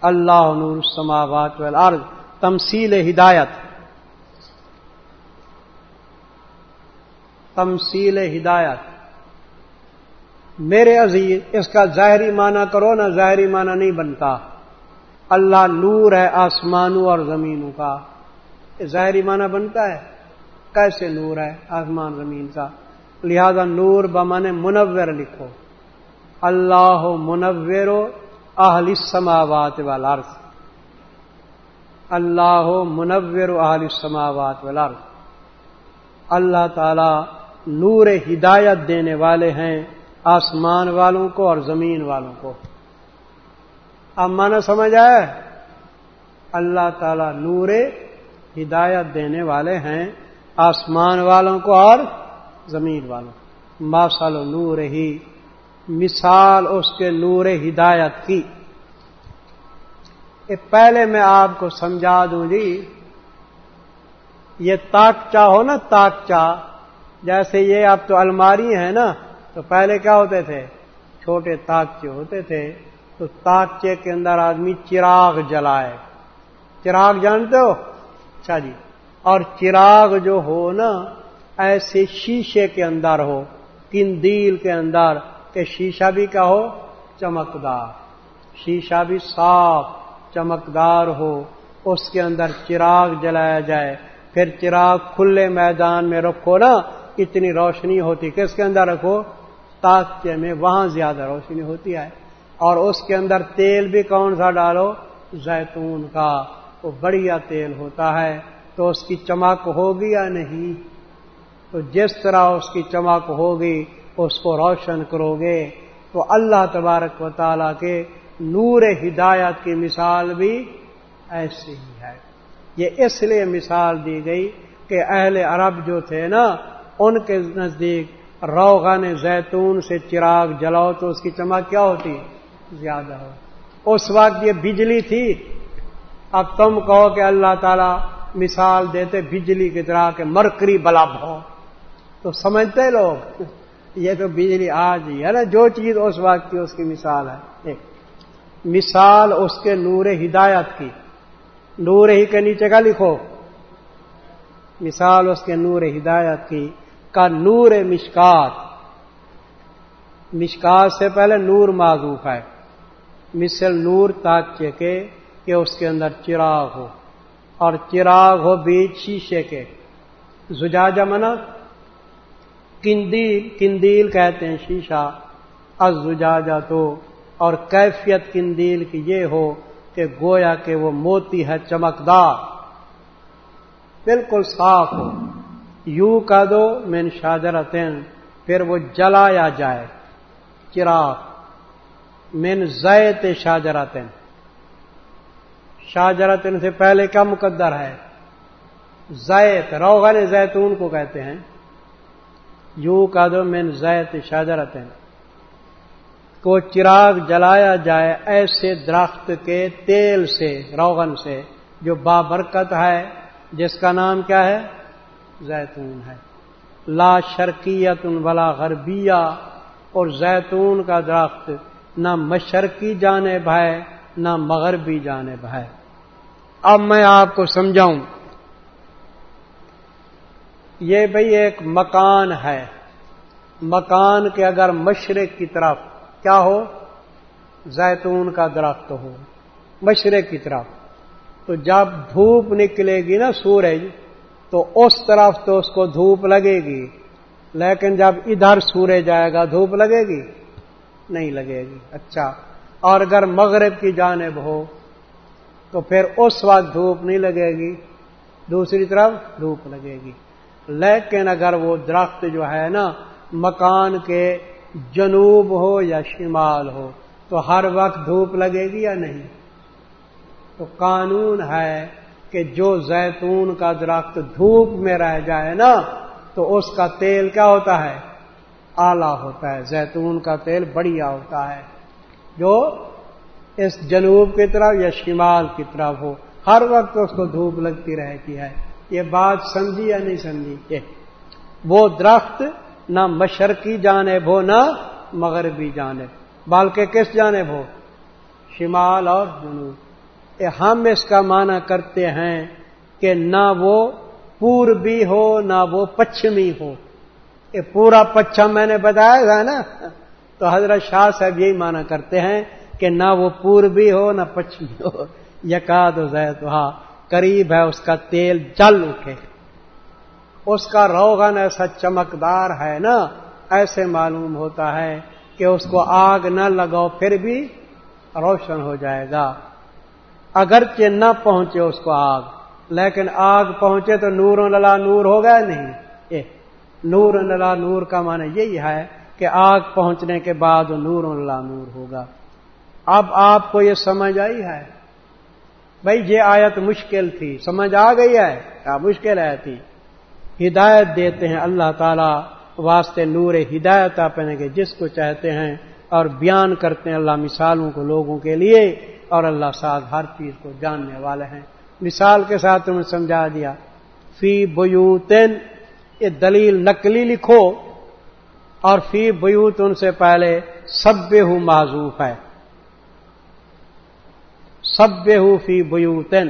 اللہ نور السماوات والارض، تمثیل ہدایت۔ تمثیل ہدایت۔ میرے عزیز، اس کا ظاہری معنی کرو نا ظاہری معنی نہیں بنتا۔ اللہ نور ہے آسمانوں اور زمینوں کا۔ ظاہری معنی بنتا ہے۔ کیسے نور ہے آسمان زمین کا؟ لہذا نور بمانے منور لکھو۔ اللہ منور اہل السماوات والارض۔ اللہ منور اہل السماوات والارض۔ اللہ تعالی نور ہدایت دینے والے ہیں آسمان والوں کو اور زمین والوں کو۔ اب مانا سمجھ آئے اللہ تعالی نور ہدایت دینے والے ہیں آسمان والوں کو اور زمین والوں ماسال نور ہی، مثال اس کے نور ہدایت کی۔ پہلے میں آپ کو سمجھا دوں جی یہ تاکچا ہو نا، تاکچا، جیسے یہ اب تو الماری ہے نا، تو پہلے کیا ہوتے تھے؟ چھوٹے تاکچے ہوتے تھے، تو تاکچے کے اندر آدمی چراغ جلائے۔ چراغ جانتے ہو؟ اچھا جی۔ اور چراغ جو ہو نا، ایسے شیشے کے اندر ہو کندیل کے اندر، کہ شیشہ بھی کیا ہو؟ چمکدار۔ شیشہ بھی صاف۔ چمکدار ہو، اس کے اندر چراغ جلایا جائے۔ پھر چراغ کھلے میدان میں رکھو نا، اتنی روشنی ہوتی، کس کے اندر رکھو؟ تاکچے میں، وہاں زیادہ روشنی ہوتی ہے۔ اور اس کے اندر تیل بھی کون سا ڈالو؟ زیتون کا۔ وہ بڑھیا تیل ہوتا ہے۔ تو اس کی چمک ہوگی یا نہیں؟ تو جس طرح اس کی چمک ہوگی، اس کو روشن کرو گے۔ تو اللہ تبارک و تعالیٰ کے نور ہدایت کی مثال بھی ایسی ہی ہے۔ یہ اس لیے مثال دی گئی کہ اہل عرب جو تھے نا، ان کے نزدیک روغن زیتون سے چراغ جلاؤ تو اس کی چمک کیا ہوتی؟ زیادہ ہو۔ اس وقت یہ بجلی تھی۔ اب تم کہو کہ اللہ تعالی مثال دیتے بجلی کی طرح کے مرکری بلب ہو۔ تو سمجھتے لوگ، یہ تو بجلی آج ہی ہے نا، جو چیز اس وقت کی اس کی مثال ہے۔ ایک مثال اس کے نور ہدایت کی۔ نور ہی کے نیچے کا لکھو۔ مثال اس کے نور ہدایت کی۔ کا نور مشکات۔ مشکات سے پہلے نور معذوف ہے۔ مثل نور تاکچے کے کہ اس کے اندر چراغ ہو۔ اور چراغ ہو بیچ شیشے کے۔ زجاجہ منا۔ کندیل کندیل کہتے ہیں شیشہ۔ از زجاجہ تو اور کیفیت کندیل کی یہ ہو کہ گویا کہ وہ موتی ہے چمکدار۔ بالکل صاف ہو۔ یو کا دو مین شاجرتین، پھر وہ جلایا جائے۔ چراغ۔ مین زیت شاجرتین۔ شاجرتن سے پہلے کیا مقدر ہے؟ زیت، روغن زیتون کو کہتے ہیں۔ یو کا دو مین زیت شاجرتن کو چراغ جلایا جائے ایسے درخت کے تیل سے، روغن سے، جو بابرکت ہے، جس کا نام کیا ہے؟ زیتون ہے۔ لا شرکیت ولا غربیہ، اور زیتون کا درخت نہ مشرقی جانب ہے، نہ مغربی جانب ہے۔ اب میں آپ کو سمجھاؤں، یہ بھئی ایک مکان ہے۔ مکان کے اگر مشرق کی طرف کیا ہو؟ زیتون کا درخت ہو، مشرق کی طرف۔ تو جب دھوپ نکلے گی نا سورج، تو اس طرف تو اس کو دھوپ لگے گی۔ لیکن جب ادھر سورج جائے گا، دھوپ لگے گی؟ نہیں لگے گی۔ اچھا۔ اور اگر مغرب کی جانب ہو، تو پھر اس وقت دھوپ نہیں لگے گی۔ دوسری طرف دھوپ لگے گی۔ لیکن اگر وہ درخت جو ہے نا، مکان کے جنوب ہو یا شمال ہو، تو ہر وقت دھوپ لگے گی یا نہیں؟ تو قانون ہے کہ جو زیتون کا درخت دھوپ میں رہ جائے نا، تو اس کا تیل کیا ہوتا ہے؟ آلہ ہوتا ہے۔ زیتون کا تیل بڑھیا ہوتا ہے، جو اس جنوب کی طرف یا شمال کی طرف ہو۔ ہر وقت اس کو دھوپ لگتی رہتی ہے۔ یہ بات سمجھی یا نہیں سمجھی؟ وہ درخت نہ مشرقی جانب ہو، نہ مغربی جانب۔ بلکہ کس جانب ہو؟ شمال اور جنوب۔ ہم اس کا معنی کرتے ہیں کہ نہ وہ پوربی ہو، نہ وہ پچھمی ہو۔ یہ پورا پچھم میں نے بتایا تھا نا۔ تو حضرت شاہ صاحب یہی مانا کرتے ہیں کہ نہ وہ پوربی ہو، نہ پچھمی ہو۔ یقاد زید ہاں قریب ہے اس کا تیل، جل اٹھے۔ اس کا روغن ایسا چمکدار ہے نا، ایسے معلوم ہوتا ہے کہ اس کو آگ نہ لگاؤ، پھر بھی روشن ہو جائے گا۔ اگرچہ نہ پہنچے اس کو آگ، لیکن آگ پہنچے تو نور للا نور ہوگا نہیں۔ اے نور للا نور کا معنی یہی ہے کہ آگ پہنچنے کے بعد نور للا نور ہوگا۔ اب آپ کو یہ سمجھ آئی ہے۔ بھائی، یہ آیت مشکل تھی۔ سمجھ آ گئی ہے؟ کیا مشکل ہے تھی؟ ہدایت دیتے ہیں۔ اللہ تعالی واسطے نور ہدایت اپنے کے جس کو چاہتے ہیں اور بیان کرتے ہیں۔ اللہ مثالوں کو لوگوں کے لیے اور اللہ ساتھ ہر چیز کو جاننے والے ہیں۔ مثال کے ساتھ تمہیں سمجھا دیا۔ فی بیوتن، یہ دلیل نقلی لکھو اور فی بیوت ان سے پہلے سب ہوں معذوف ہے۔ سب ہو فی بیوتن۔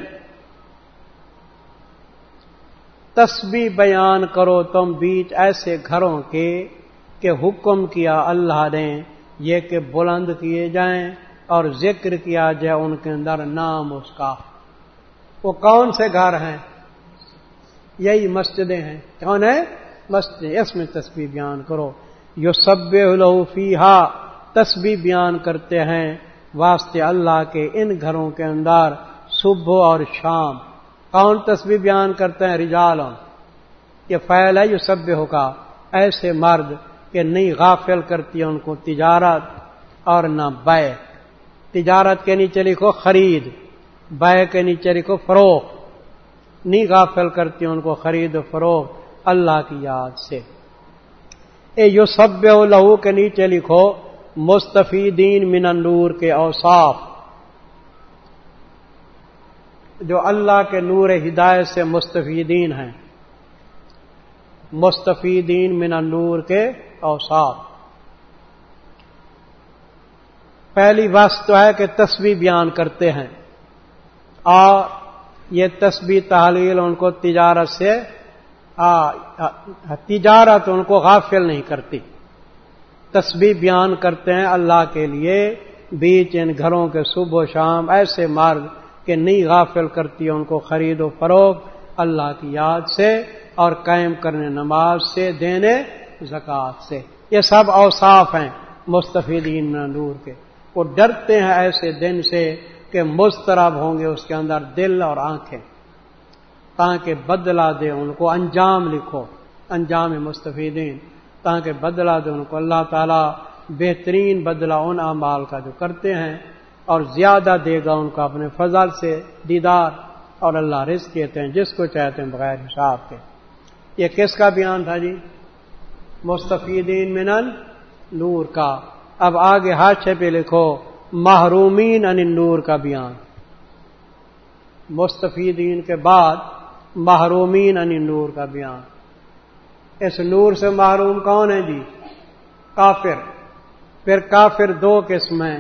تسبی بیان کرو تم بیچ ایسے گھروں کے کہ حکم کیا اللہ نے، یہ کہ بلند کیے جائیں اور ذکر کیا جائے ان کے اندر نام اس کا۔ وہ کون سے گھر ہیں؟ یہی مسجدیں ہیں۔ کون ہے مسجد اس میں تصویر بیان کرو۔ یو سب فی ہا تسبی بیان کرتے ہیں۔ واسطے اللہ کے ان گھروں کے اندر صبح اور شام۔ کون تصویر بیان کرتے ہیں رجال۔ یہ فیل ہے یہ سب ہوگا ایسے مرد کہ نہیں غافل کرتی ہے ان کو تجارت اور نہ بے۔ تجارت کے نیچے لکھو خرید، بے کے نیچے لکھو فروغ۔ نہیں غافل کرتی ان کو خرید و فروغ۔ اللہ کی یاد سے۔ اے یو سب لہو کے نیچے لکھو، مستفیدین من نور کے اوصاف۔ جو اللہ کے نور ہدایت سے مستفیدین ہیں۔ مستفیدین من نور کے اوساف پہلی بات تو ہے کہ تصویر بیان کرتے ہیں۔ اور یہ تصویر تحلیل ان کو تجارت سے تجارت ان کو غافل نہیں کرتی۔ تصویر بیان کرتے ہیں اللہ کے لیے، بیچ ان گھروں کے صبح و شام ایسے مرد کہ نہیں غافل کرتی ان کو خرید و فروغ اللہ کی یاد سے اور قائم کرنے نماز سے، دینے زکوٰۃ سے۔ یہ سب اوصاف ہیں مستفیدین نور کے۔ وہ ڈرتے ہیں ایسے دن سے کہ مسترب ہوں گے اس کے اندر دل اور آنکھیں۔ تاکہ بدلا دے ان کو، انجام لکھو۔ انجام مستفیدین۔ تاکہ بدلا دے ان کو۔ اللہ تعالیٰ بہترین بدلہ ان اعمال کا جو کرتے ہیں اور زیادہ دے گا ان کو اپنے فضل سے، دیدار اور اللہ رزق کہتے ہیں، جس کو چاہتے ہیں بغیر حساب کے۔ یہ کس کا بیان تھا جی؟ مستفیدین منن نور کا۔ اب آگے ہاتھ پہ لکھو، محرومین ان نور کا بیان۔ مستفیدین کے بعد محرومین ان نور کا بیان۔ اس نور سے محروم کون ہے جی؟ کافر۔ پھر کافر دو قسمیں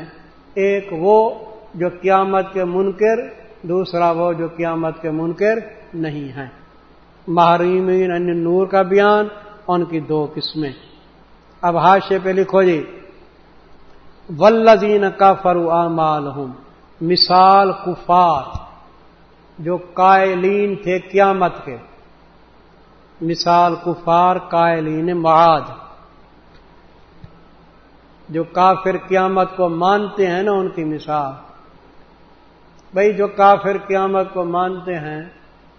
ایک وہ جو قیامت کے منکر، دوسرا وہ جو قیامت کے منکر نہیں ہیں۔ محریمین ان نور کا بیان، ان کی دو قسمیں۔ اب حاشے پہ لکھو جی۔ ولزین کا فرو مثال کفار جو قائلین تھے قیامت کے۔ مثال کفار قائلین معاد۔ جو کافر قیامت کو مانتے ہیں نا ان کی مثال بھائی جو کافر قیامت کو مانتے ہیں،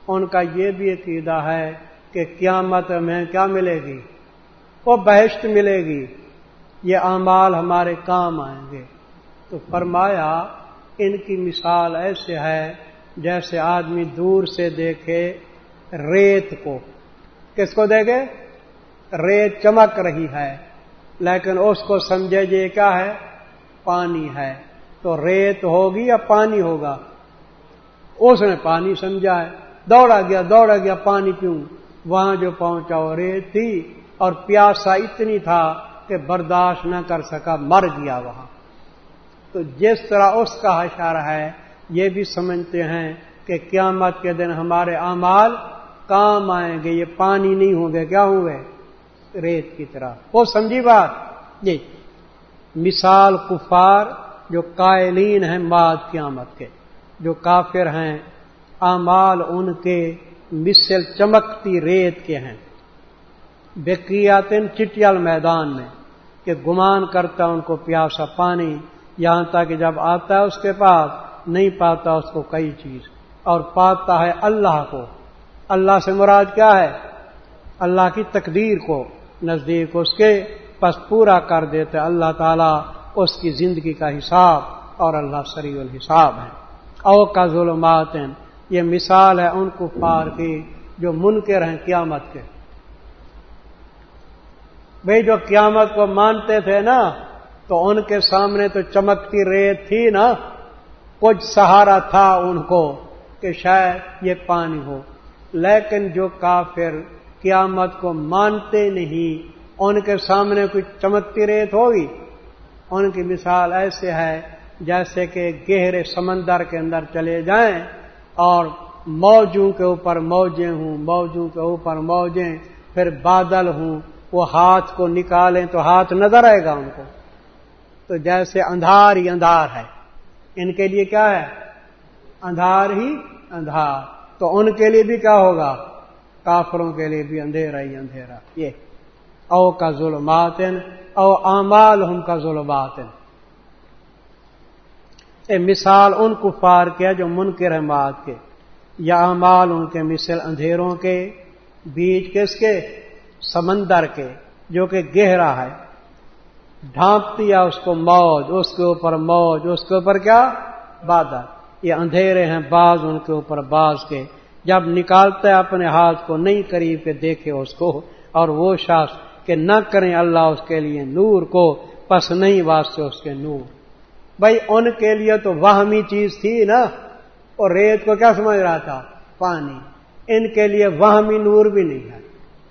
ان کا یہ بھی عقیدہ ہے کہ قیامت میں کیا ملے گی؟ وہ بہشت ملے گی، یہ اعمال ہمارے کام آئیں گے۔ تو فرمایا، ان کی مثال ایسے ہے جیسے آدمی دور سے دیکھے ریت کو۔ کس کو دیکھے؟ ریت چمک رہی ہے۔ لیکن اس کو سمجھے یہ کیا ہے؟ پانی ہے۔ تو ریت ہوگی یا پانی ہوگا؟ اس نے پانی سمجھا ہے۔ دوڑا گیا دوڑا گیا، پانی پیوں۔ وہاں جو پہنچا وہ ریت تھی اور پیاسا اتنی تھا کہ برداشت نہ کر سکا، مر گیا وہاں۔ تو جس طرح اس کا اشارہ ہے، یہ بھی سمجھتے ہیں کہ قیامت کے دن ہمارے اعمال کام آئیں گے۔ یہ پانی نہیں ہوں گے، کیا ہوں گے؟ ریت کی طرح۔ وہ سمجھی بات جی مثال کفار جو قائلین ہیں ماد قیامت کے، جو کافر ہیں، اعمال ان کے مثل چمکتی ریت کے ہیں۔ بکریاتن چٹیال میدان میں کہ گمان کرتا ان کو پیاسا پانی، یہاں تک جب آتا ہے اس کے پاس، نہیں پاتا اس کو کئی چیز، اور پاتا ہے اللہ کو۔ اللہ سے مراد کیا ہے؟ اللہ کی تقدیر کو۔ نزدیک اس کے، پس پورا کر دیتے اللہ تعالیٰ اس کی زندگی کا حساب اور اللہ سری الحساب ہے۔ او کا ظلمات یہ مثال ہے ان کو پار کی جو منکر ہیں قیامت کے۔ بھئی جو قیامت کو مانتے تھے نا، تو ان کے سامنے تو چمکتی ریت تھی نا۔ کچھ سہارا تھا ان کو کہ شاید یہ پانی ہو۔ لیکن جو کافر قیامت کو مانتے نہیں۔ ان کے سامنے کچھ چمکتی ریت ہوگی؟ ان کی مثال ایسے ہے جیسے کہ گہرے سمندر کے اندر چلے جائیں اور موجوں کے اوپر موجیں ہوں، موجوں کے اوپر موجیں، پھر بادل ہوں، وہ ہاتھ کو نکالیں تو ہاتھ نظر آئے گا ان کو۔ تو جیسے اندھار ہی اندھار ہے، ان کے لیے کیا ہے؟ اندھار ہی اندھار۔ تو ان کے لیے بھی کیا ہوگا؟ کافروں کے لیے بھی اندھیرا ہی اندھیرا۔ یہ، او کا ظلمات او امال ہم کا ظلمات اے مثال ان کفار کے جو منکر ہے مات کے، یا امال ان کے مثل اندھیروں کے بیچ کس کے؟ سمندر کے، جو کہ گہرا ہے۔ ڈھانپتی ہے اس کو موج، اس کے اوپر موج، اس کے اوپر کیا؟ بادل یہ اندھیرے ہیں بعض ان کے اوپر بعض کے۔ جب نکالتا ہے اپنے ہاتھ کو نہیں قریب کے دیکھے اس کو، اور وہ شخص کہ نہ کریں اللہ اس کے لیے نور کو، پس نہیں واسطے اس کے نور۔ بھائی، ان کے لیے تو وہمی چیز تھی نا۔ اور ریت کو کیا سمجھ رہا تھا؟ پانی۔ ان کے لیے وہمی نور بھی نہیں ہے۔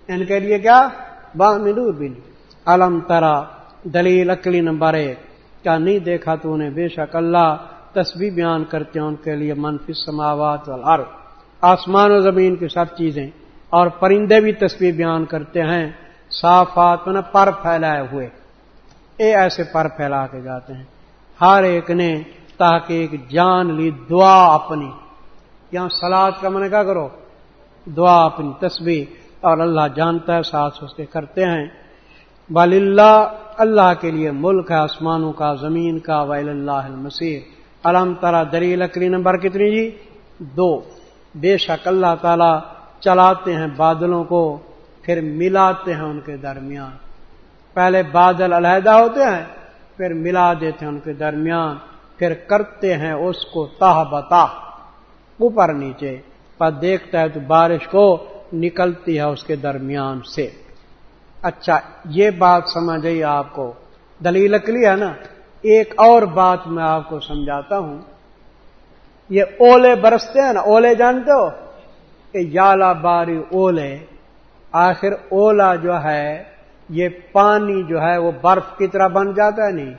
ان کے لیے کیا؟ وہمی نور بھی نہیں۔ علم ترا، دلیل اکلی نمبر ایک۔ کیا نہیں دیکھا تو انہیں؟ بے شک اللہ تصویر بیان کرتے ہیں ان کے لیے منفی سماوات والارض۔ آسمان و زمین کی سب چیزیں اور پرندے بھی تصویر بیان کرتے ہیں۔ صافات میں پر پھیلائے ہوئے۔ اے ایسے پر پھیلا کے جاتے ہیں۔ ہر ایک نے تاکہ ایک جان لی، دعا اپنی۔ یہاں سلاد کا من کیا کرو؟ دعا اپنی تصویر اور اللہ جانتا ہے، ساتھ اس کے کرتے ہیں۔ بل اللہ اللہ کے لیے ملک ہے، آسمانوں کا، زمین کا، ویل اللہ المسیر علم ترا دلیل اکری نمبر کتنی جی؟ دو۔ بے شک اللہ تعالی چلاتے ہیں بادلوں کو، پھر ملاتے ہیں ان کے درمیان۔ پہلے بادل علیحدہ ہوتے ہیں، پھر ملا دیتے ہیں ان کے درمیان، پھر کرتے ہیں اس کو تاہ بتا اوپر نیچے۔ پر دیکھتا ہے تو بارش کو نکلتی ہے اس کے درمیان سے۔ اچھا یہ بات سمجھ گئی آپ کو؟ دلیل اکلی ہے نا؟ ایک اور بات میں آپ کو سمجھاتا ہوں۔ یہ اولے برستے ہیں نا، اولے جانتے ہو؟ کہ یالا باری اولے، آخر اولا جو ہے، یہ پانی جو ہے وہ برف کی طرح بن جاتا ہے نہیں؟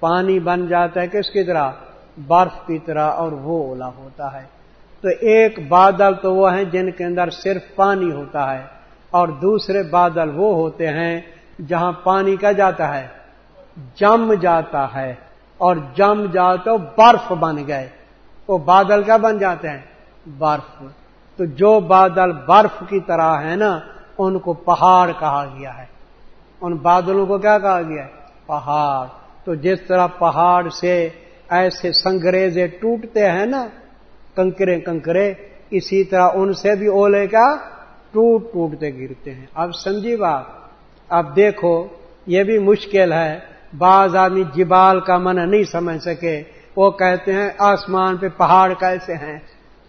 پانی بن جاتا ہے کس کی طرح؟ برف کی طرح اور وہ اولا ہوتا ہے۔ تو ایک بادل تو وہ ہیں جن کے اندر صرف پانی ہوتا ہے اور دوسرے بادل وہ ہوتے ہیں جہاں پانی کا جاتا ہے؟ جم جاتا ہے اور جم جاتا برف بن گئے۔ وہ بادل کا بن جاتے ہیں، برف۔ تو جو بادل برف کی طرح ہے نا، ان کو پہاڑ کہا گیا ہے۔ ان بادلوں کو کیا کہا گیا ہے؟ پہاڑ۔ تو جس طرح پہاڑ سے ایسے سنگریزے ٹوٹتے ہیں نا، کنکرے کنکرے، اسی طرح ان سے بھی اولے کا ٹوٹ ٹوٹتے گرتے ہیں۔ اب سمجھی بات۔ اب دیکھو، یہ بھی مشکل ہے۔ بعض آدمی جبال کا من نہیں سمجھ سکے۔ وہ کہتے ہیں آسمان پہ پہاڑ کیسے ہیں؟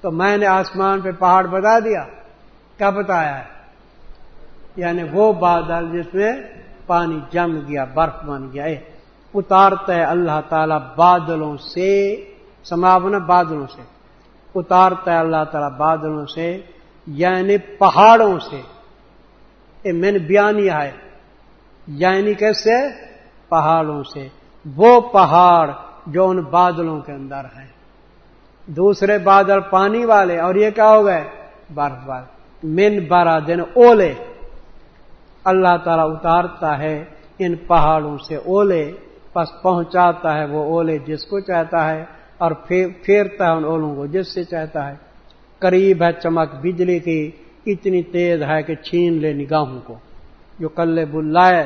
تو میں نے آسمان پہ پہاڑ بتا دیا۔ کیا بتایا ہے؟ یعنی وہ بادل جس میں پانی جم گیا، برف بن گیا۔ اتارتا ہے اللہ تعالی بادلوں سے سماپنا بادلوں سے۔ اتارتا ہے اللہ تعالی بادلوں سے یعنی پہاڑوں سے۔ میں نے بیان ہے۔ یعنی کیسے؟ پہاڑوں سے۔ وہ پہاڑ جو ان بادلوں کے اندر ہیں۔ دوسرے بادل پانی والے، اور یہ کیا ہو گئے؟ برف بار من بارہ دن اولے۔ اللہ تعالیٰ اتارتا ہے ان پہاڑوں سے اولے، پس پہنچاتا ہے وہ اولے جس کو چاہتا ہے، اور پھیرتا ہے ان اولوں کو جس سے چاہتا ہے۔ قریب ہے چمک بجلی کی، اتنی تیز ہے کہ چھین لے نگاہوں کو۔ جو کل بلائے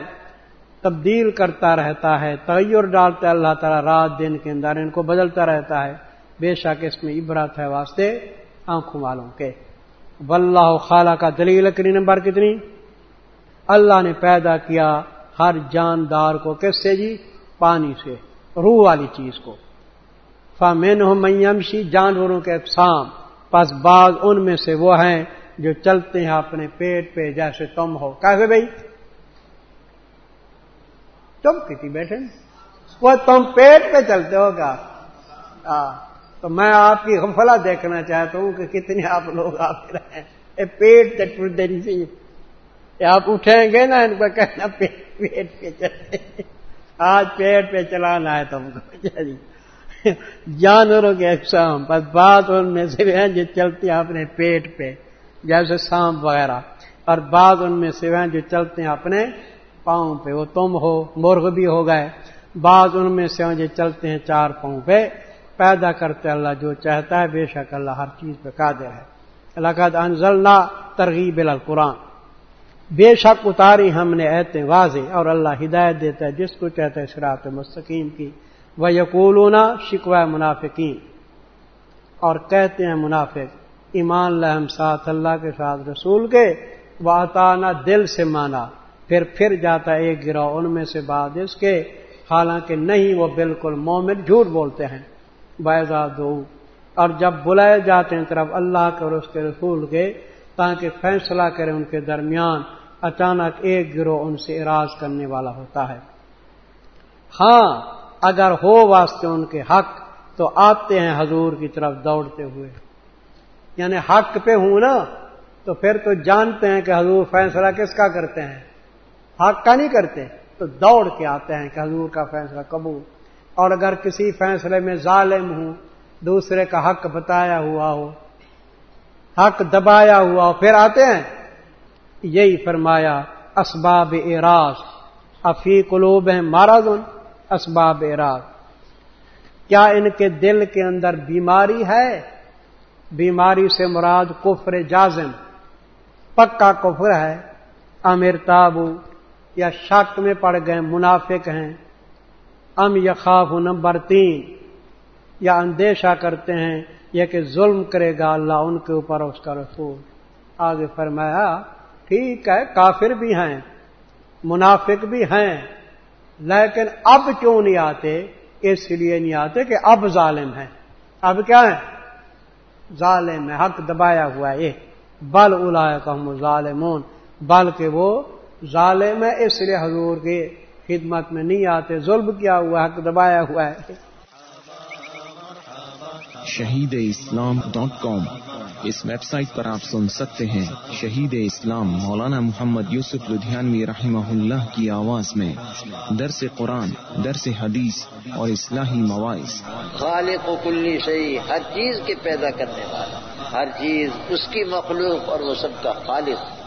تبدیل کرتا رہتا ہے، تغیر ڈالتا ہے اللہ تعالیٰ، رات دن کے اندر ان کو بدلتا رہتا ہے۔ بے شک اس میں عبرت ہے واسطے آنکھوں والوں کے۔ واللہ خالہ کا دلیل لکڑی نمبر کتنی؟ اللہ نے پیدا کیا ہر جاندار کو کس سے جی؟ پانی سے، روح والی چیز کو۔ فامین ہو میمشی جانوروں کے اقسام۔ پس بعض ان میں سے وہ ہیں جو چلتے ہیں اپنے پیٹ پہ جیسے تم ہو۔ کیسے بھائی۔ تم کتنی بیٹھے وہ تم پیٹ پہ چلتے ہو کیا تو میں آپ کی غفلا دیکھنا چاہتا ہوں کہ کتنے آپ لوگ آپ رہے۔ پیٹ سے آپ اٹھیں گے نا، ان کو کہنا پیٹ پیٹ پہ چلتے۔ آج پیٹ پہ چلانا ہے تم کو۔ جانوروں کے اقسام، بس بات ان میں سے ہیں جو چلتے ہیں اپنے پیٹ پہ، جیسے سانپ وغیرہ۔ اور بعض ان میں سے ہیں جو چلتے ہیں اپنے پاؤں پہ، وہ تم ہو، مرغ بھی ہو گئے۔ بعض ان میں سے جو چلتے ہیں چار پاؤں پہ۔ پیدا کرتے اللہ جو چاہتا ہے، بے شک اللہ ہر چیز پہ قادر ہے۔ اللہ انزلنا ترغیب القرآن۔ بے شک اتاری ہم نے ایتے واضح اور اللہ ہدایت دیتا ہے، جس کو چاہتا ہے شراط مستقیم کی۔ وہ یقولونا شکوہ منافقین اور کہتے ہیں منافق، ایمان لہم ساتھ اللہ کے ساتھ رسول کے۔ وہ دل سے مانا۔ پھر پھر جاتا ہے، ایک گروہ ان میں سے بعد اس کے، حالانکہ نہیں، وہ بالکل مومن جھوٹ بولتے ہیں۔ دو۔ اور جب بلائے جاتے ہیں طرف اللہ کے اور اس کے رسول کے، تاکہ فیصلہ کرے ان کے درمیان، اچانک ایک گروہ ان سے اراض کرنے والا ہوتا ہے۔ ہاں اگر ہو واسطے ان کے حق، تو آتے ہیں حضور کی طرف دوڑتے ہوئے۔ یعنی حق پہ ہوں نا، تو پھر تو جانتے ہیں کہ حضور فیصلہ کس کا کرتے ہیں۔ حق کا نہیں کرتے، تو دوڑ کے آتے ہیں کہ حضور کا فیصلہ قبول۔ اور اگر کسی فیصلے میں ظالم ہوں، دوسرے کا حق بتایا ہوا ہو، حق دبایا ہوا ہو، پھر آتے ہیں۔ یہی فرمایا، اسباب اراض افی قلوب ہیں مارادن اسباب اراض کیا ان کے دل کے اندر بیماری ہے؟ بیماری سے مراد کفر جازم۔ پکا کفر ہے۔ امیر تابو۔ یا شک میں پڑ گئے، منافق ہیں۔ ام یخاف نمبر تین، یا اندیشہ کرتے ہیں یہ کہ ظلم کرے گا اللہ ان کے اوپر اس کا رسول۔ آگے فرمایا، ٹھیک ہے، کافر بھی ہیں، منافق بھی ہیں، لیکن اب کیوں نہیں آتے؟ اس لیے نہیں آتے کہ اب ظالم ہیں۔ اب کیا ہے ظالم ہے حق دبایا ہوا ہے۔ بل الا کہ ظالمون بلکہ وہ ظالم ہے اس لیے حضور کے خدمت میں نہیں آتے۔ ظلم کیا ہوا حق دبایا ہوا ہے۔ Shaheed Islam dot com. اس ویب سائٹ پر آپ سن سکتے ہیں شہید اسلام مولانا محمد یوسف لدھیانوی رحمہ اللہ کی آواز میں۔ درس قرآن درس حدیث اور اصلاحی مواعث۔ خالق و کلی صحیح ہر چیز کے پیدا کرنے والا ہر چیز اس کی مخلوق اور وہ سب کا خالق۔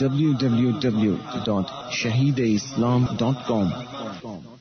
www.shahideislam.com